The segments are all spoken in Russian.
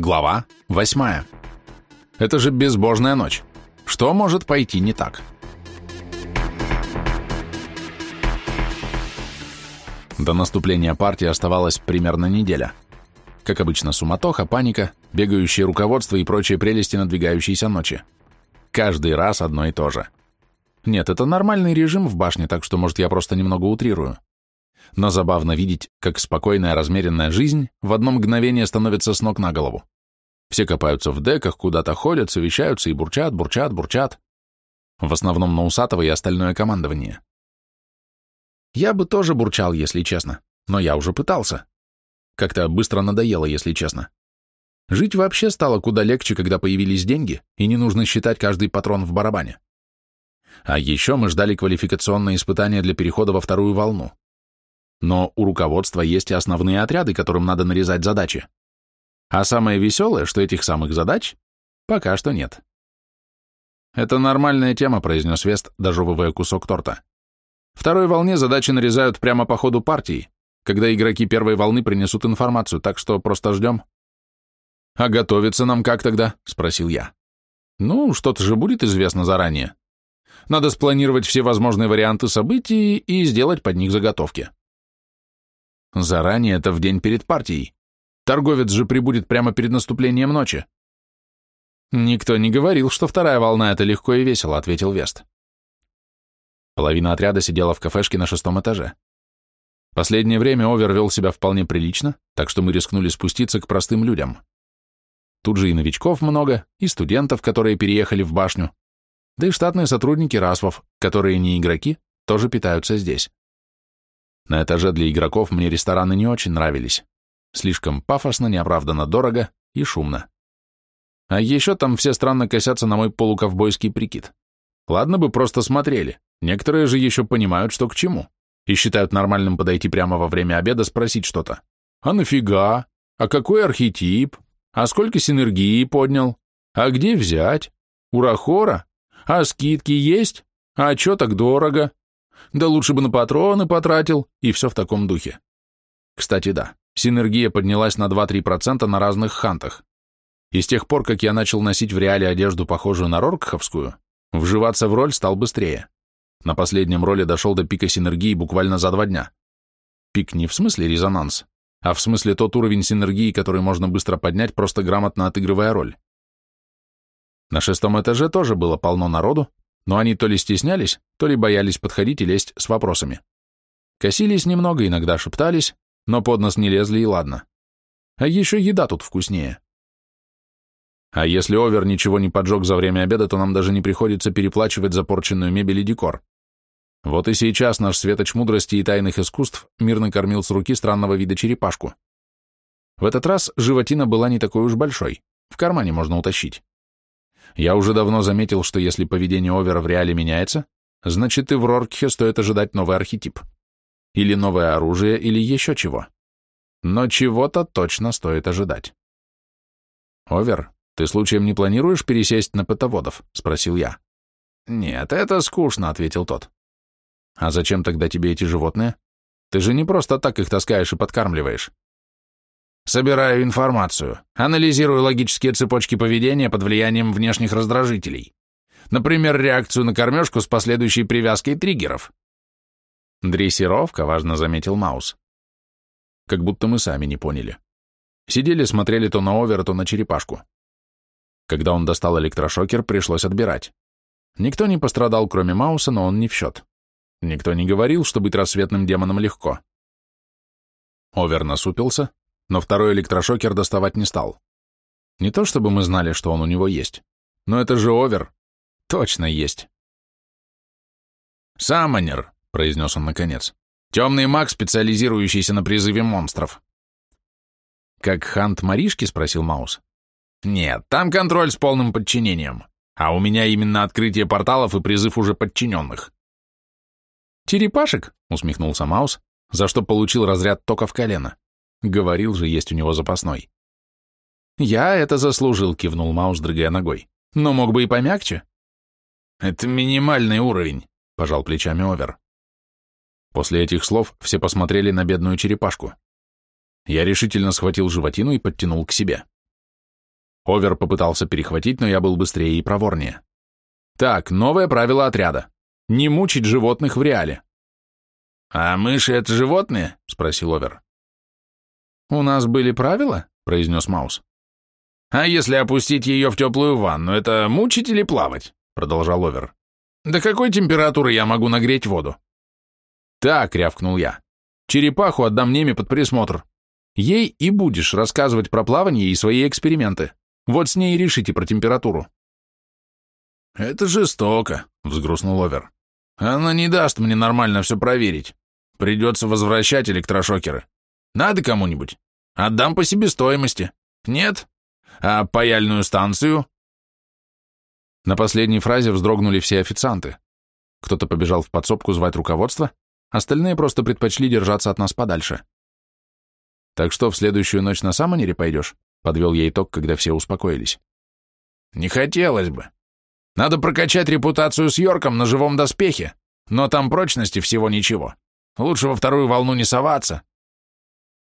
Глава 8. Это же безбожная ночь. Что может пойти не так? До наступления партии оставалась примерно неделя. Как обычно, суматоха, паника, бегающее руководство и прочие прелести надвигающейся ночи. Каждый раз одно и то же. Нет, это нормальный режим в башне, так что, может, я просто немного утрирую. Но забавно видеть, как спокойная размеренная жизнь в одно мгновение становится с ног на голову. Все копаются в деках, куда-то ходят, совещаются и бурчат, бурчат, бурчат. В основном на усатого и остальное командование. Я бы тоже бурчал, если честно, но я уже пытался. Как-то быстро надоело, если честно. Жить вообще стало куда легче, когда появились деньги, и не нужно считать каждый патрон в барабане. А еще мы ждали квалификационные испытания для перехода во вторую волну. Но у руководства есть и основные отряды, которым надо нарезать задачи. А самое веселое, что этих самых задач пока что нет. «Это нормальная тема», — произнес Вест, дожевывая кусок торта. «Второй волне задачи нарезают прямо по ходу партии, когда игроки первой волны принесут информацию, так что просто ждем». «А готовиться нам как тогда?» — спросил я. «Ну, что-то же будет известно заранее. Надо спланировать все возможные варианты событий и сделать под них заготовки». Заранее это в день перед партией. Торговец же прибудет прямо перед наступлением ночи. Никто не говорил, что вторая волна — это легко и весело, ответил Вест. Половина отряда сидела в кафешке на шестом этаже. Последнее время Овер вел себя вполне прилично, так что мы рискнули спуститься к простым людям. Тут же и новичков много, и студентов, которые переехали в башню, да и штатные сотрудники РАСВов, которые не игроки, тоже питаются здесь. На этаже для игроков мне рестораны не очень нравились. Слишком пафосно, неоправданно дорого и шумно. А еще там все странно косятся на мой полуковбойский прикид. Ладно бы просто смотрели, некоторые же еще понимают, что к чему, и считают нормальным подойти прямо во время обеда спросить что-то. А нафига? А какой архетип? А сколько синергии поднял? А где взять? Урахора? А скидки есть? А чё так дорого? Да лучше бы на патроны потратил, и все в таком духе. Кстати, да, синергия поднялась на 2-3% на разных хантах. И с тех пор, как я начал носить в реале одежду, похожую на роркховскую, вживаться в роль стал быстрее. На последнем роле дошел до пика синергии буквально за два дня. Пик не в смысле резонанс, а в смысле тот уровень синергии, который можно быстро поднять, просто грамотно отыгрывая роль. На шестом этаже тоже было полно народу, но они то ли стеснялись, то ли боялись подходить и лезть с вопросами. Косились немного, иногда шептались, но под нос не лезли и ладно. А еще еда тут вкуснее. А если Овер ничего не поджег за время обеда, то нам даже не приходится переплачивать за порченную мебель и декор. Вот и сейчас наш светоч мудрости и тайных искусств мирно кормил с руки странного вида черепашку. В этот раз животина была не такой уж большой, в кармане можно утащить. Я уже давно заметил, что если поведение Овера в реале меняется, значит и в Роркхе стоит ожидать новый архетип. Или новое оружие, или еще чего. Но чего-то точно стоит ожидать. «Овер, ты случаем не планируешь пересесть на пытоводов?» — спросил я. «Нет, это скучно», — ответил тот. «А зачем тогда тебе эти животные? Ты же не просто так их таскаешь и подкармливаешь. Собираю информацию, анализирую логические цепочки поведения под влиянием внешних раздражителей. Например, реакцию на кормежку с последующей привязкой триггеров. Дрессировка, важно заметил Маус. Как будто мы сами не поняли. Сидели, смотрели то на овер, то на черепашку. Когда он достал электрошокер, пришлось отбирать. Никто не пострадал, кроме Мауса, но он не в счет. Никто не говорил, что быть рассветным демоном легко. Овер насупился, но второй электрошокер доставать не стал. Не то чтобы мы знали, что он у него есть, но это же овер. Точно есть. «Саммонер», — произнес он наконец. «Темный маг, специализирующийся на призыве монстров». «Как Хант Маришки?» — спросил Маус. «Нет, там контроль с полным подчинением, а у меня именно открытие порталов и призыв уже подчиненных». «Черепашек?» — усмехнулся Маус, за что получил разряд тока в колено. Говорил же, есть у него запасной. Я это заслужил, кивнул Маус, дрыгая ногой. Но мог бы и помягче. Это минимальный уровень, пожал плечами Овер. После этих слов все посмотрели на бедную черепашку. Я решительно схватил животину и подтянул к себе. Овер попытался перехватить, но я был быстрее и проворнее. Так, новое правило отряда. Не мучить животных в реале. «А мыши — это животные?» — спросил Овер. «У нас были правила?» — произнес Маус. «А если опустить ее в теплую ванну, это мучить или плавать?» — продолжал Овер. «До какой температуры я могу нагреть воду?» «Так», — рявкнул я. «Черепаху отдам Неме под присмотр. Ей и будешь рассказывать про плавание и свои эксперименты. Вот с ней и решите про температуру». «Это жестоко», — взгрустнул Овер. «Она не даст мне нормально все проверить. Придется возвращать электрошокеры. Надо кому-нибудь? Отдам по себестоимости. Нет? А паяльную станцию?» На последней фразе вздрогнули все официанты. Кто-то побежал в подсобку звать руководство, остальные просто предпочли держаться от нас подальше. «Так что, в следующую ночь на Самонере пойдешь?» — подвел я итог, когда все успокоились. «Не хотелось бы. Надо прокачать репутацию с Йорком на живом доспехе, но там прочности всего ничего. Лучше во вторую волну не соваться».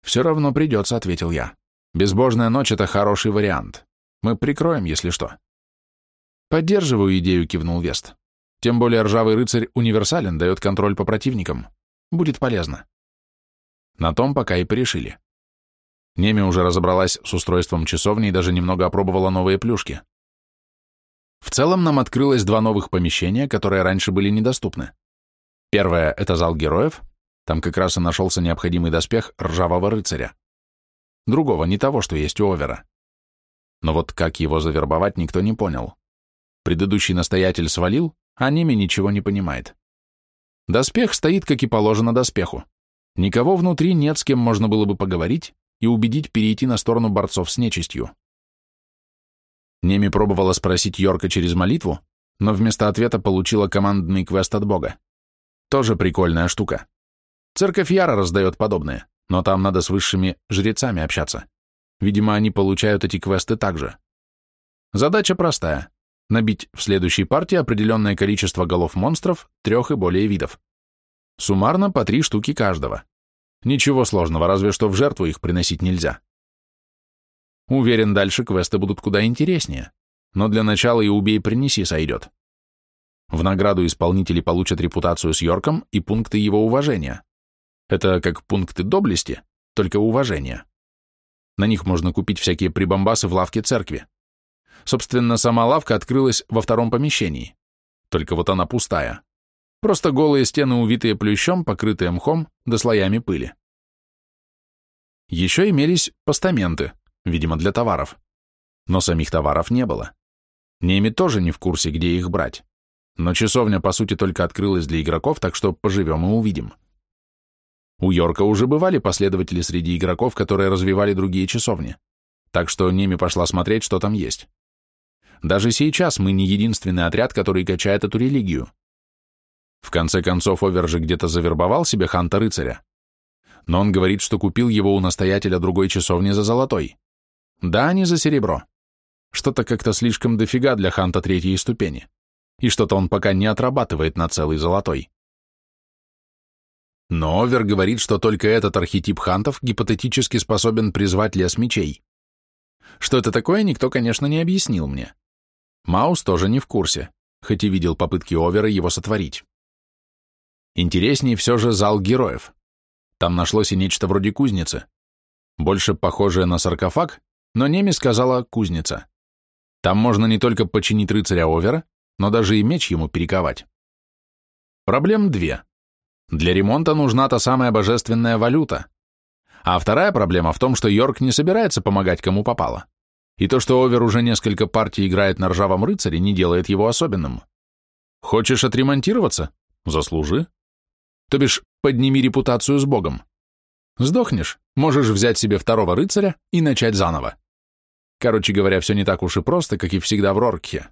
«Все равно придется», — ответил я. «Безбожная ночь — это хороший вариант. Мы прикроем, если что». «Поддерживаю идею», — кивнул Вест. «Тем более ржавый рыцарь универсален, дает контроль по противникам. Будет полезно». На том пока и порешили. Неми уже разобралась с устройством часовни и даже немного опробовала новые плюшки. В целом нам открылось два новых помещения, которые раньше были недоступны. Первое — это зал героев, там как раз и нашелся необходимый доспех ржавого рыцаря. Другого, не того, что есть у Овера. Но вот как его завербовать, никто не понял. Предыдущий настоятель свалил, а Неми ничего не понимает. Доспех стоит, как и положено доспеху. Никого внутри нет, с кем можно было бы поговорить и убедить перейти на сторону борцов с нечистью. Неми пробовала спросить Йорка через молитву, но вместо ответа получила командный квест от Бога. Тоже прикольная штука. Церковь Яра раздает подобное, но там надо с высшими жрецами общаться. Видимо, они получают эти квесты также. Задача простая — набить в следующей партии определенное количество голов монстров трех и более видов. Суммарно по три штуки каждого. Ничего сложного, разве что в жертву их приносить нельзя. Уверен, дальше квесты будут куда интереснее, но для начала и убей-принеси сойдет. В награду исполнители получат репутацию с Йорком и пункты его уважения. Это как пункты доблести, только уважения. На них можно купить всякие прибамбасы в лавке церкви. Собственно, сама лавка открылась во втором помещении. Только вот она пустая. Просто голые стены, увитые плющом, покрытые мхом, да слоями пыли. Еще имелись постаменты, видимо, для товаров. Но самих товаров не было. Неми тоже не в курсе, где их брать. Но часовня, по сути, только открылась для игроков, так что поживем и увидим. У Йорка уже бывали последователи среди игроков, которые развивали другие часовни. Так что Неми пошла смотреть, что там есть. Даже сейчас мы не единственный отряд, который качает эту религию. В конце концов, Овер же где-то завербовал себе Ханта-рыцаря но он говорит, что купил его у настоятеля другой часовни за золотой. Да, не за серебро. Что-то как-то слишком дофига для Ханта третьей ступени. И что-то он пока не отрабатывает на целый золотой. Но Овер говорит, что только этот архетип хантов гипотетически способен призвать лес мечей. Что это такое, никто, конечно, не объяснил мне. Маус тоже не в курсе, хоть и видел попытки Овера его сотворить. Интереснее все же зал героев. Там нашлось и нечто вроде кузницы. Больше похожее на саркофаг, но Неми сказала кузница. Там можно не только починить рыцаря Овера, но даже и меч ему перековать. Проблем две. Для ремонта нужна та самая божественная валюта. А вторая проблема в том, что Йорк не собирается помогать кому попало. И то, что Овер уже несколько партий играет на ржавом рыцаре, не делает его особенным. Хочешь отремонтироваться? Заслужи. То бишь, подними репутацию с Богом. Сдохнешь, можешь взять себе второго рыцаря и начать заново. Короче говоря, все не так уж и просто, как и всегда в Роркхе.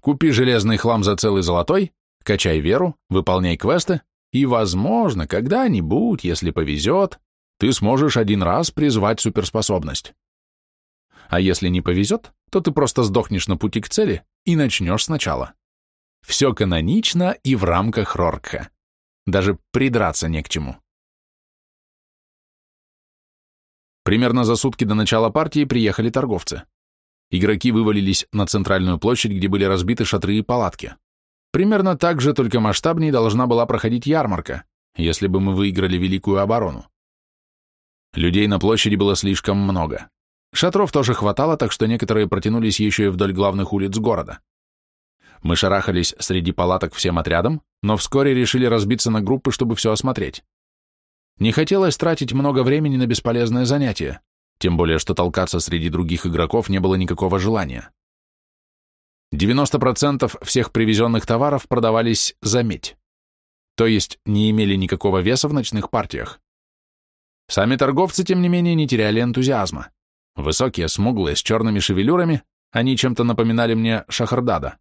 Купи железный хлам за целый золотой, качай веру, выполняй квесты, и, возможно, когда-нибудь, если повезет, ты сможешь один раз призвать суперспособность. А если не повезет, то ты просто сдохнешь на пути к цели и начнешь сначала. Все канонично и в рамках Роркха. Даже придраться не к чему. Примерно за сутки до начала партии приехали торговцы. игроки вывалились на центральную площадь, где были разбиты шатры и палатки. Примерно так же, только масштабнее, должна была проходить ярмарка, если бы мы выиграли Великую оборону. Людей на площади было слишком много. Шатров тоже хватало, так что некоторые протянулись еще и вдоль главных улиц города. Мы шарахались среди палаток всем отрядом, но вскоре решили разбиться на группы, чтобы все осмотреть. Не хотелось тратить много времени на бесполезное занятие, тем более что толкаться среди других игроков не было никакого желания. 90% всех привезенных товаров продавались за медь, то есть не имели никакого веса в ночных партиях. Сами торговцы, тем не менее, не теряли энтузиазма. Высокие, смуглые, с черными шевелюрами, они чем-то напоминали мне Шахардада.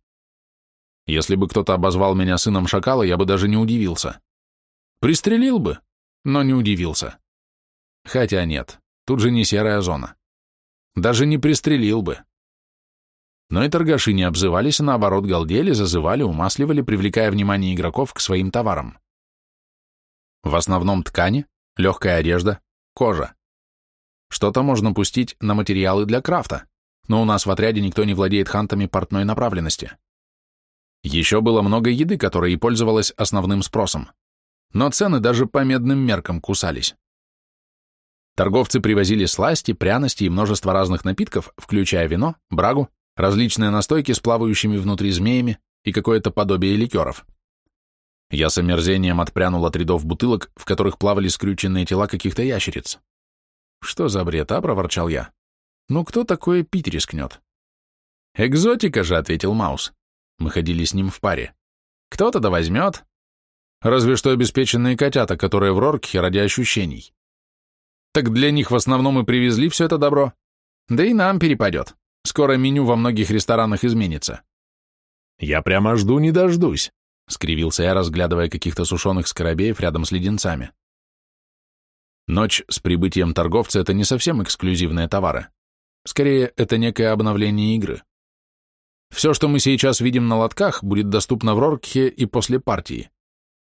Если бы кто-то обозвал меня сыном шакала, я бы даже не удивился. Пристрелил бы, но не удивился. Хотя нет, тут же не серая зона. Даже не пристрелил бы. Но и торгаши не обзывались, а наоборот галдели, зазывали, умасливали, привлекая внимание игроков к своим товарам. В основном ткани, легкая одежда, кожа. Что-то можно пустить на материалы для крафта, но у нас в отряде никто не владеет хантами портной направленности. Еще было много еды, которая и пользовалась основным спросом, но цены даже по медным меркам кусались. Торговцы привозили сласти, пряности и множество разных напитков, включая вино, брагу, различные настойки с плавающими внутри змеями и какое-то подобие ликеров. Я с омерзением отпрянул от рядов бутылок, в которых плавали скрюченные тела каких-то ящериц. «Что за бред, а?» — проворчал я. «Ну кто такое пить рискнет?» «Экзотика же», — ответил Маус. Мы ходили с ним в паре. «Кто-то да возьмет». Разве что обеспеченные котята, которые в Роркхе ради ощущений. Так для них в основном и привезли все это добро. Да и нам перепадет. Скоро меню во многих ресторанах изменится. «Я прямо жду не дождусь», — скривился я, разглядывая каких-то сушеных скоробеев рядом с леденцами. Ночь с прибытием торговца — это не совсем эксклюзивные товары. Скорее, это некое обновление игры. Все, что мы сейчас видим на лотках, будет доступно в Роркхе и после партии.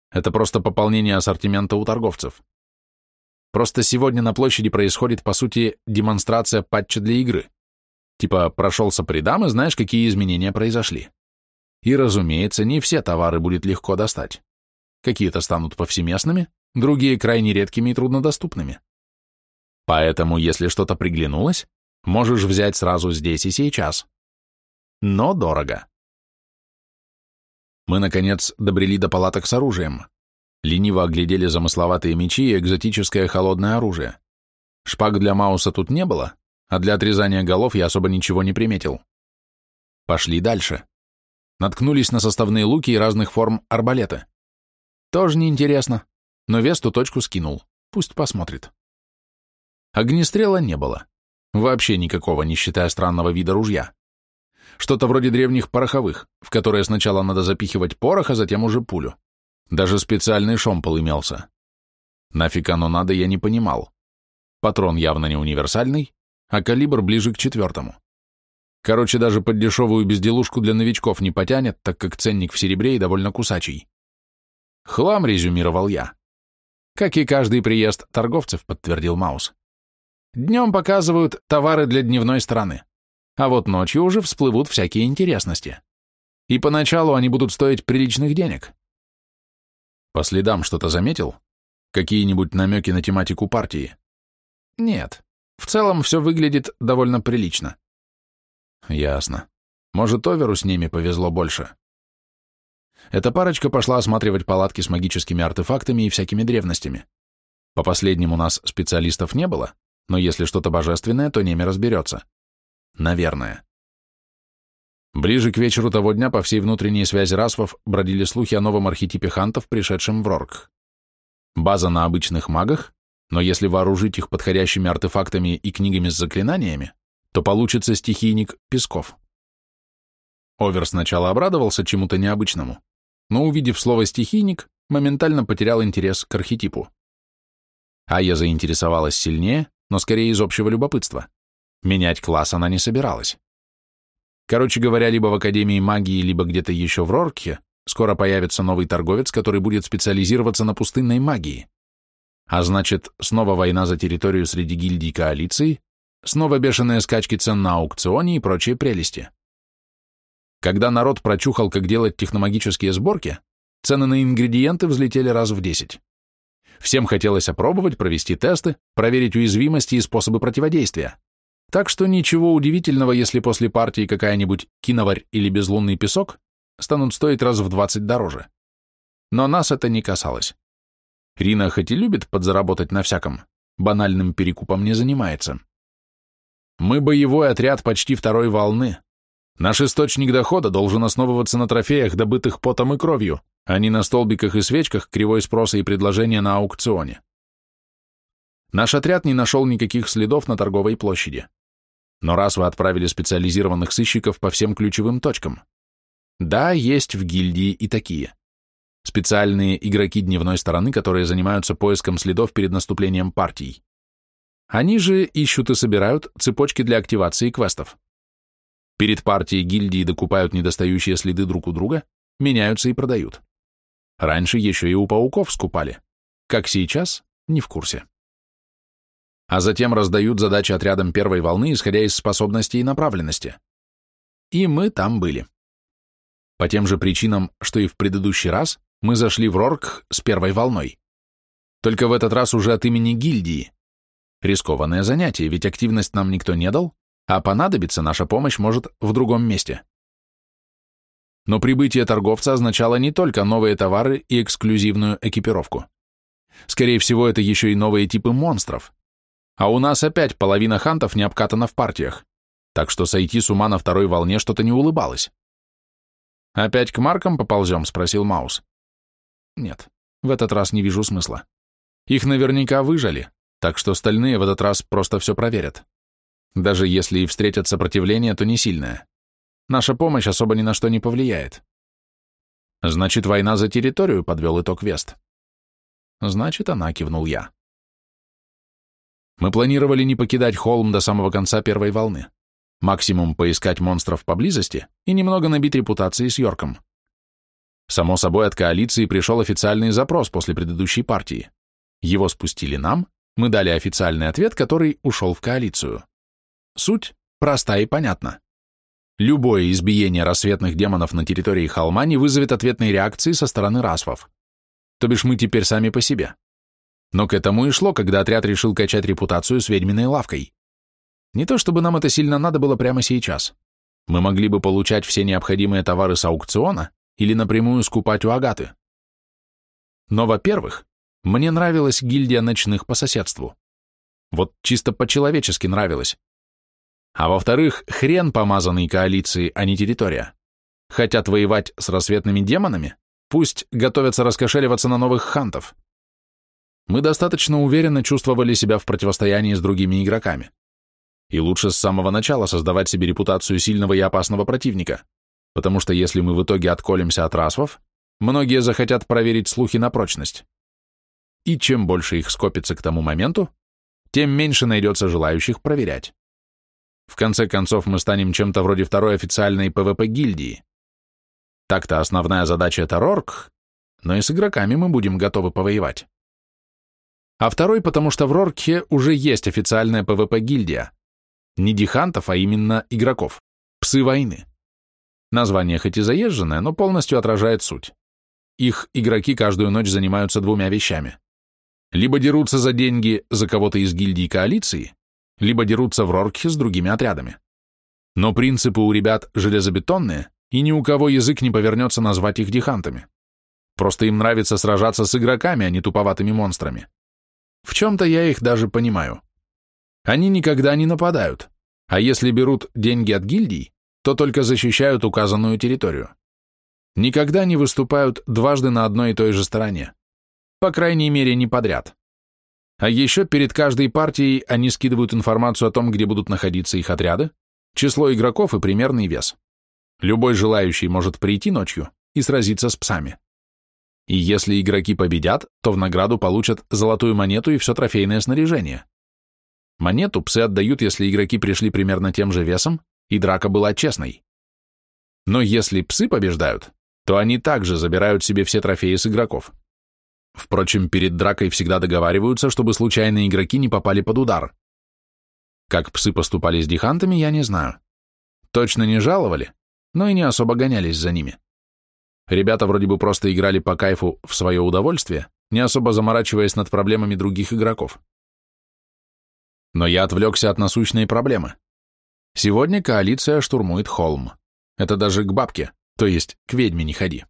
Это просто пополнение ассортимента у торговцев. Просто сегодня на площади происходит, по сути, демонстрация патча для игры. Типа, прошелся по рядам и знаешь, какие изменения произошли. И, разумеется, не все товары будет легко достать. Какие-то станут повсеместными, другие крайне редкими и труднодоступными. Поэтому, если что-то приглянулось, можешь взять сразу здесь и сейчас. Но дорого. Мы, наконец, добрели до палаток с оружием. Лениво оглядели замысловатые мечи и экзотическое холодное оружие. Шпаг для Мауса тут не было, а для отрезания голов я особо ничего не приметил. Пошли дальше. Наткнулись на составные луки и разных форм арбалеты. Тоже неинтересно, но Весту точку скинул, пусть посмотрит. Огнестрела не было. Вообще никакого, не считая странного вида ружья. Что-то вроде древних пороховых, в которые сначала надо запихивать порох, а затем уже пулю. Даже специальный шомпол имелся. Нафиг оно надо, я не понимал. Патрон явно не универсальный, а калибр ближе к четвертому. Короче, даже под дешевую безделушку для новичков не потянет, так как ценник в серебре и довольно кусачий. Хлам, резюмировал я. Как и каждый приезд торговцев, подтвердил Маус. Днем показывают товары для дневной стороны, а вот ночью уже всплывут всякие интересности. И поначалу они будут стоить приличных денег. По следам что-то заметил? Какие-нибудь намеки на тематику партии? Нет. В целом все выглядит довольно прилично. Ясно. Может, Оверу с ними повезло больше. Эта парочка пошла осматривать палатки с магическими артефактами и всякими древностями. По последним у нас специалистов не было, но если что-то божественное, то ними разберется. Наверное. Ближе к вечеру того дня по всей внутренней связи расвов бродили слухи о новом архетипе хантов, пришедшем в Рорк. База на обычных магах, но если вооружить их подходящими артефактами и книгами с заклинаниями, то получится стихийник Песков. Овер сначала обрадовался чему-то необычному, но, увидев слово «стихийник», моментально потерял интерес к архетипу. А я заинтересовалась сильнее, но скорее из общего любопытства. Менять класс она не собиралась. Короче говоря, либо в Академии магии, либо где-то еще в Рорке скоро появится новый торговец, который будет специализироваться на пустынной магии. А значит, снова война за территорию среди гильдий коалиции, снова бешеные скачки цен на аукционе и прочие прелести. Когда народ прочухал, как делать техномагические сборки, цены на ингредиенты взлетели раз в десять. Всем хотелось опробовать, провести тесты, проверить уязвимости и способы противодействия. Так что ничего удивительного, если после партии какая-нибудь киноварь или безлунный песок станут стоить раз в 20 дороже. Но нас это не касалось. Рина хоть и любит подзаработать на всяком, банальным перекупом не занимается. Мы боевой отряд почти второй волны. Наш источник дохода должен основываться на трофеях, добытых потом и кровью, а не на столбиках и свечках кривой спроса и предложения на аукционе. Наш отряд не нашел никаких следов на торговой площади. Но раз вы отправили специализированных сыщиков по всем ключевым точкам. Да, есть в гильдии и такие. Специальные игроки дневной стороны, которые занимаются поиском следов перед наступлением партий. Они же ищут и собирают цепочки для активации квестов. Перед партией гильдии докупают недостающие следы друг у друга, меняются и продают. Раньше еще и у пауков скупали. Как сейчас, не в курсе. А затем раздают задачи отрядам первой волны, исходя из способностей и направленности. И мы там были. По тем же причинам, что и в предыдущий раз, мы зашли в Рорк с первой волной. Только в этот раз уже от имени гильдии. Рискованное занятие, ведь активность нам никто не дал, а понадобиться наша помощь может в другом месте. Но прибытие торговца означало не только новые товары и эксклюзивную экипировку. Скорее всего, это еще и новые типы монстров. А у нас опять половина хантов не обкатана в партиях, так что сойти с ума на второй волне что-то не улыбалось. «Опять к маркам поползем?» — спросил Маус. «Нет, в этот раз не вижу смысла. Их наверняка выжали, так что остальные в этот раз просто все проверят. Даже если и встретят сопротивление, то не сильное. Наша помощь особо ни на что не повлияет. Значит, война за территорию, подвел итог Вест. Значит, она, кивнул я. Мы планировали не покидать холм до самого конца первой волны. Максимум поискать монстров поблизости и немного набить репутации с Йорком. Само собой, от коалиции пришел официальный запрос после предыдущей партии. Его спустили нам, мы дали официальный ответ, который ушел в коалицию. Суть проста и понятна. Любое избиение рассветных демонов на территории холма не вызовет ответной реакции со стороны расвов. То бишь мы теперь сами по себе. Но к этому и шло, когда отряд решил качать репутацию с ведьминой лавкой. Не то чтобы нам это сильно надо было прямо сейчас. Мы могли бы получать все необходимые товары с аукциона или напрямую скупать у Агаты. Но, во-первых, мне нравилась гильдия ночных по соседству. Вот чисто по-человечески нравилось. А во-вторых, хрен помазанный коалиции, а не территория. Хотят воевать с рассветными демонами? Пусть готовятся раскошеливаться на новых хантов. Мы достаточно уверенно чувствовали себя в противостоянии с другими игроками. И лучше с самого начала создавать себе репутацию сильного и опасного противника, потому что если мы в итоге отколемся от расвов, многие захотят проверить слухи на прочность. И чем больше их скопится к тому моменту, тем меньше найдется желающих проверять. В конце концов, мы станем чем-то вроде второй официальной ПВП-гильдии. Так-то основная задача — это Рорк, но и с игроками мы будем готовы повоевать. А второй, потому что в Рорке уже есть официальная ПВП-гильдия. Не дихантов, а именно игроков. Псы войны. Название хоть и заезженное, но полностью отражает суть. Их игроки каждую ночь занимаются двумя вещами. Либо дерутся за деньги за кого-то из гильдии коалиции, либо дерутся в Роркхе с другими отрядами. Но принципы у ребят железобетонные, и ни у кого язык не повернется назвать их дихантами. Просто им нравится сражаться с игроками, а не туповатыми монстрами. В чем-то я их даже понимаю. Они никогда не нападают, а если берут деньги от гильдий, то только защищают указанную территорию. Никогда не выступают дважды на одной и той же стороне. По крайней мере, не подряд. А еще перед каждой партией они скидывают информацию о том, где будут находиться их отряды, число игроков и примерный вес. Любой желающий может прийти ночью и сразиться с псами. И если игроки победят, то в награду получат золотую монету и все трофейное снаряжение. Монету псы отдают, если игроки пришли примерно тем же весом, и драка была честной. Но если псы побеждают, то они также забирают себе все трофеи с игроков. Впрочем, перед дракой всегда договариваются, чтобы случайные игроки не попали под удар. Как псы поступали с дихантами, я не знаю. Точно не жаловали, но и не особо гонялись за ними. Ребята вроде бы просто играли по кайфу в свое удовольствие, не особо заморачиваясь над проблемами других игроков. Но я отвлекся от насущной проблемы. Сегодня коалиция штурмует холм. Это даже к бабке, то есть к ведьме не ходи.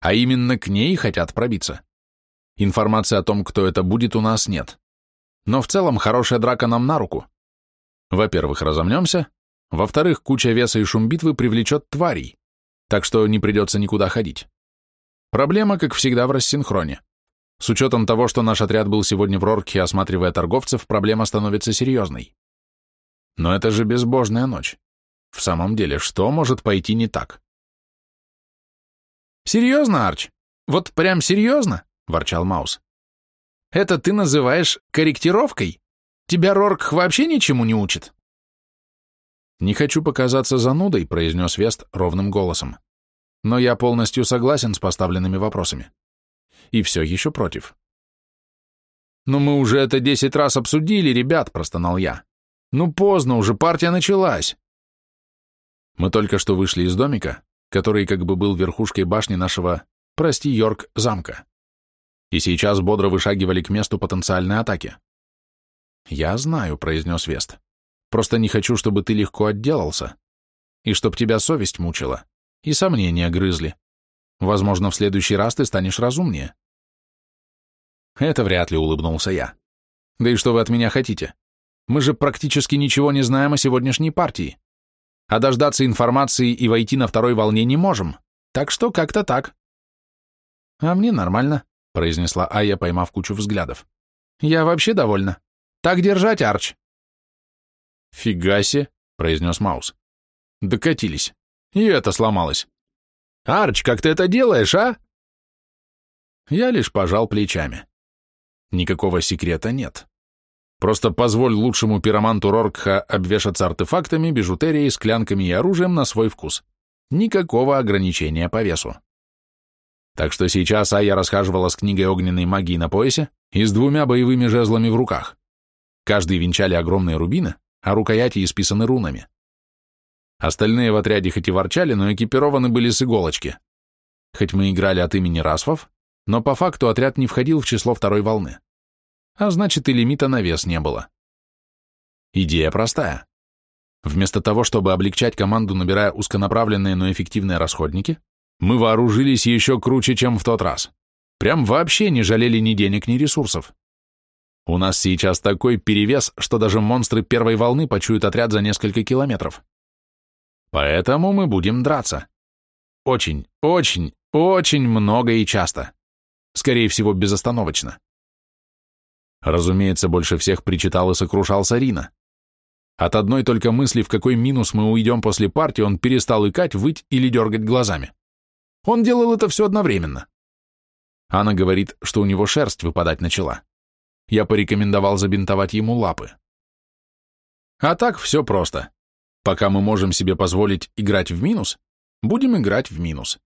А именно к ней хотят пробиться. Информации о том, кто это будет, у нас нет. Но в целом хорошая драка нам на руку. Во-первых, разомнемся. Во-вторых, куча веса и шум битвы привлечет тварей, так что не придется никуда ходить. Проблема, как всегда, в рассинхроне. С учетом того, что наш отряд был сегодня в Рорке, осматривая торговцев, проблема становится серьезной. Но это же безбожная ночь. В самом деле, что может пойти не так? «Серьезно, Арч? Вот прям серьезно?» — ворчал Маус. «Это ты называешь корректировкой? Тебя Рорк вообще ничему не учит?» «Не хочу показаться занудой», — произнес Вест ровным голосом. «Но я полностью согласен с поставленными вопросами. И все еще против». «Но мы уже это десять раз обсудили, ребят», — простонал я. «Ну поздно, уже партия началась». Мы только что вышли из домика, который как бы был верхушкой башни нашего, прости, Йорк, замка. И сейчас бодро вышагивали к месту потенциальной атаки. «Я знаю», — произнес Вест. «Просто не хочу, чтобы ты легко отделался, и чтоб тебя совесть мучила, и сомнения грызли. Возможно, в следующий раз ты станешь разумнее». «Это вряд ли», — улыбнулся я. «Да и что вы от меня хотите? Мы же практически ничего не знаем о сегодняшней партии а дождаться информации и войти на второй волне не можем, так что как-то так. А мне нормально, произнесла Ая, поймав кучу взглядов. Я вообще довольна. Так держать, Арч. Фига себе, произнес Маус. Докатились. И это сломалось. Арч, как ты это делаешь, а? Я лишь пожал плечами. Никакого секрета нет. Просто позволь лучшему пироманту Роркха обвешаться артефактами, бижутерией, склянками и оружием на свой вкус. Никакого ограничения по весу. Так что сейчас Ая расхаживала с книгой огненной магии на поясе и с двумя боевыми жезлами в руках. Каждый венчали огромные рубины, а рукояти исписаны рунами. Остальные в отряде хоть и ворчали, но экипированы были с иголочки. Хоть мы играли от имени Расфов, но по факту отряд не входил в число второй волны а значит и лимита на вес не было. Идея простая. Вместо того, чтобы облегчать команду, набирая узконаправленные, но эффективные расходники, мы вооружились еще круче, чем в тот раз. Прям вообще не жалели ни денег, ни ресурсов. У нас сейчас такой перевес, что даже монстры первой волны почуют отряд за несколько километров. Поэтому мы будем драться. Очень, очень, очень много и часто. Скорее всего, безостановочно. Разумеется, больше всех причитал и сокрушался Рина. От одной только мысли, в какой минус мы уйдем после партии, он перестал икать, выть или дергать глазами. Он делал это все одновременно. Анна говорит, что у него шерсть выпадать начала. Я порекомендовал забинтовать ему лапы. А так все просто. Пока мы можем себе позволить играть в минус, будем играть в минус.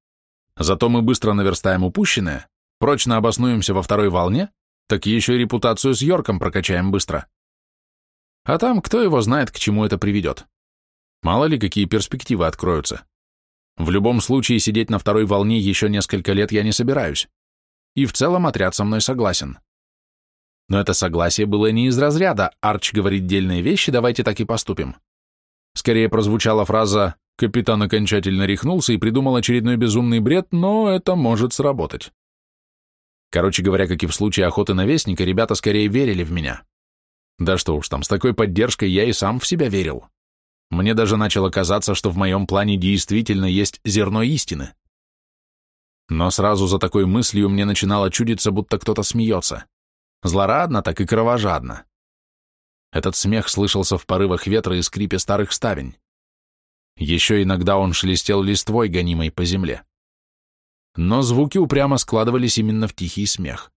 Зато мы быстро наверстаем упущенное, прочно обоснуемся во второй волне так еще и репутацию с Йорком прокачаем быстро. А там кто его знает, к чему это приведет. Мало ли, какие перспективы откроются. В любом случае, сидеть на второй волне еще несколько лет я не собираюсь. И в целом отряд со мной согласен. Но это согласие было не из разряда «Арч говорит дельные вещи, давайте так и поступим». Скорее прозвучала фраза «Капитан окончательно рехнулся и придумал очередной безумный бред, но это может сработать». Короче говоря, как и в случае охоты на вестника, ребята скорее верили в меня. Да что уж там, с такой поддержкой я и сам в себя верил. Мне даже начало казаться, что в моем плане действительно есть зерно истины. Но сразу за такой мыслью мне начинало чудиться, будто кто-то смеется. Злорадно, так и кровожадно. Этот смех слышался в порывах ветра и скрипе старых ставень. Еще иногда он шелестел листвой, гонимой по земле но звуки упрямо складывались именно в тихий смех.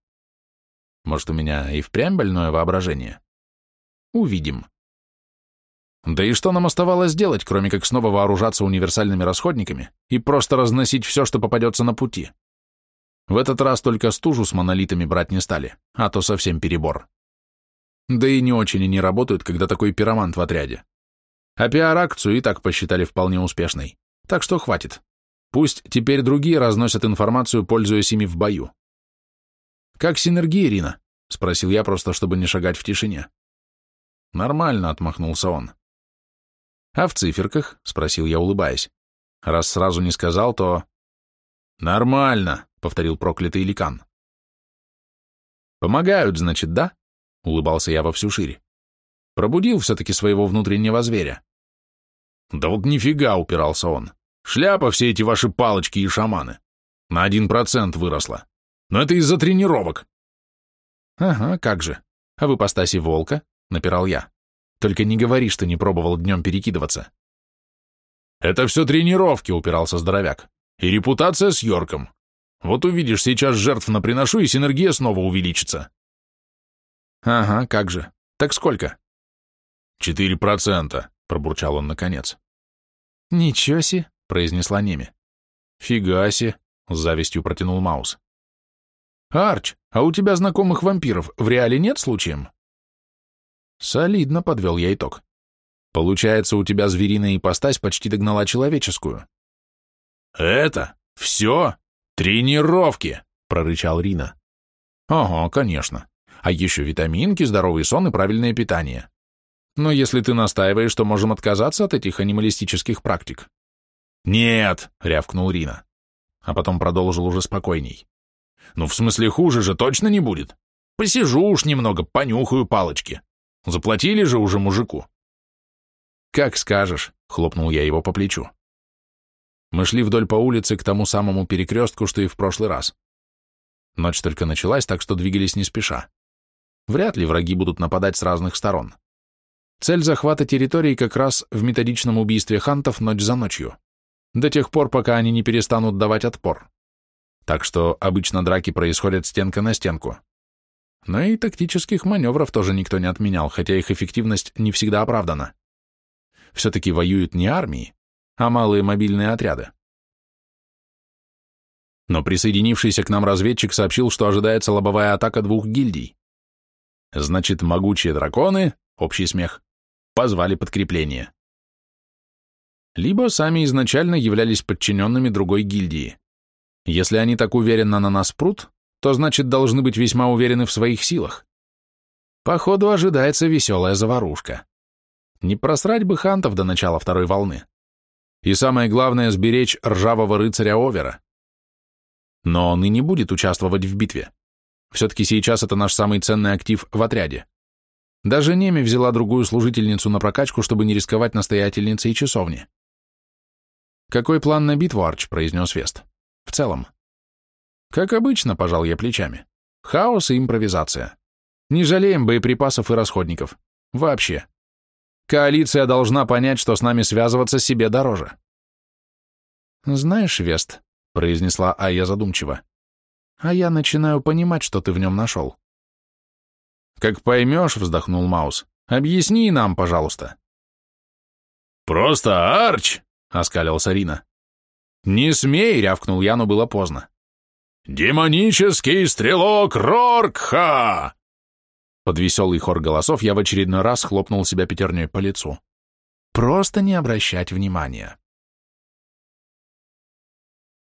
Может, у меня и впрямь больное воображение? Увидим. Да и что нам оставалось делать, кроме как снова вооружаться универсальными расходниками и просто разносить все, что попадется на пути? В этот раз только стужу с монолитами брать не стали, а то совсем перебор. Да и не очень они работают, когда такой пиромант в отряде. А пиар-акцию и так посчитали вполне успешной. Так что хватит. Пусть теперь другие разносят информацию, пользуясь ими в бою. «Как синергия, Ирина?» — спросил я, просто чтобы не шагать в тишине. «Нормально», — отмахнулся он. «А в циферках?» — спросил я, улыбаясь. «Раз сразу не сказал, то...» «Нормально», — повторил проклятый ликан. «Помогают, значит, да?» — улыбался я во всю шире. Пробудил все-таки своего внутреннего зверя. «Да вот нифига!» — упирался он. «Шляпа все эти ваши палочки и шаманы. На один процент выросла. Но это из-за тренировок». «Ага, как же. А в ипостаси волка?» — напирал я. «Только не говори, что не пробовал днем перекидываться». «Это все тренировки», — упирался здоровяк. «И репутация с Йорком. Вот увидишь, сейчас жертв наприношу, и синергия снова увеличится». «Ага, как же. Так сколько?» «Четыре процента», — пробурчал он наконец. «Ничего себе», — произнесла Неми. «Фига себе», — с завистью протянул Маус. «Арч, а у тебя знакомых вампиров в реале нет случаем?» «Солидно», — подвел я итог. «Получается, у тебя звериная ипостась почти догнала человеческую». «Это? Все? Тренировки!» — прорычал Рина. «Ага, конечно. А еще витаминки, здоровый сон и правильное питание. Но если ты настаиваешь, то можем отказаться от этих анималистических практик. Нет, рявкнул Рина. А потом продолжил уже спокойней. Ну, в смысле, хуже же точно не будет. Посижу уж немного, понюхаю палочки. Заплатили же уже мужику. Как скажешь, хлопнул я его по плечу. Мы шли вдоль по улице к тому самому перекрестку, что и в прошлый раз. Ночь только началась, так что двигались не спеша. Вряд ли враги будут нападать с разных сторон. Цель захвата территории как раз в методичном убийстве хантов ночь за ночью, до тех пор, пока они не перестанут давать отпор. Так что обычно драки происходят стенка на стенку. Но и тактических маневров тоже никто не отменял, хотя их эффективность не всегда оправдана. Все-таки воюют не армии, а малые мобильные отряды. Но присоединившийся к нам разведчик сообщил, что ожидается лобовая атака двух гильдий. Значит, могучие драконы, общий смех, позвали подкрепление. Либо сами изначально являлись подчиненными другой гильдии. Если они так уверенно на нас прут, то значит должны быть весьма уверены в своих силах. Походу ожидается веселая заварушка. Не просрать бы хантов до начала второй волны. И самое главное — сберечь ржавого рыцаря Овера. Но он и не будет участвовать в битве. Все-таки сейчас это наш самый ценный актив в отряде. Даже Неми взяла другую служительницу на прокачку, чтобы не рисковать настоятельницей часовни. «Какой план на битву, Арч?» — произнес Вест. «В целом». «Как обычно», — пожал я плечами. «Хаос и импровизация. Не жалеем боеприпасов и расходников. Вообще. Коалиция должна понять, что с нами связываться себе дороже». «Знаешь, Вест», — произнесла Айя задумчиво, — «а я начинаю понимать, что ты в нем нашел». «Как поймешь», — вздохнул Маус, — «объясни нам, пожалуйста». «Просто Арч!» — оскалился Рина. «Не смей!» — рявкнул я, но было поздно. «Демонический стрелок Роркха!» Под веселый хор голосов я в очередной раз хлопнул себя пятерней по лицу. «Просто не обращать внимания».